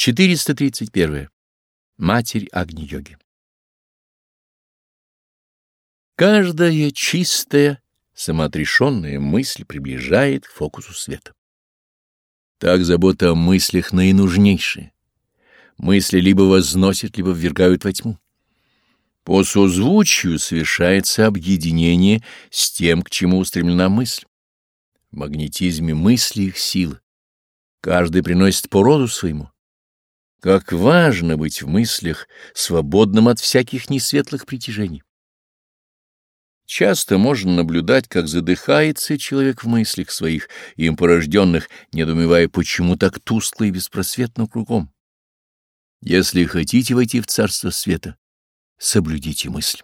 431. Матерь Агни-йоги Каждая чистая, самоотрешенная мысль приближает к фокусу света. Так забота о мыслях наинужнейшая. Мысли либо возносят, либо ввергают во тьму. По созвучию совершается объединение с тем, к чему устремлена мысль. В магнетизме мысли их силы. Каждый приносит по роду своему. Как важно быть в мыслях свободным от всяких несветлых притяжений. Часто можно наблюдать, как задыхается человек в мыслях своих, им порожденных, недоумевая, почему так тускло и беспросветно кругом. Если хотите войти в царство света, соблюдите мысль.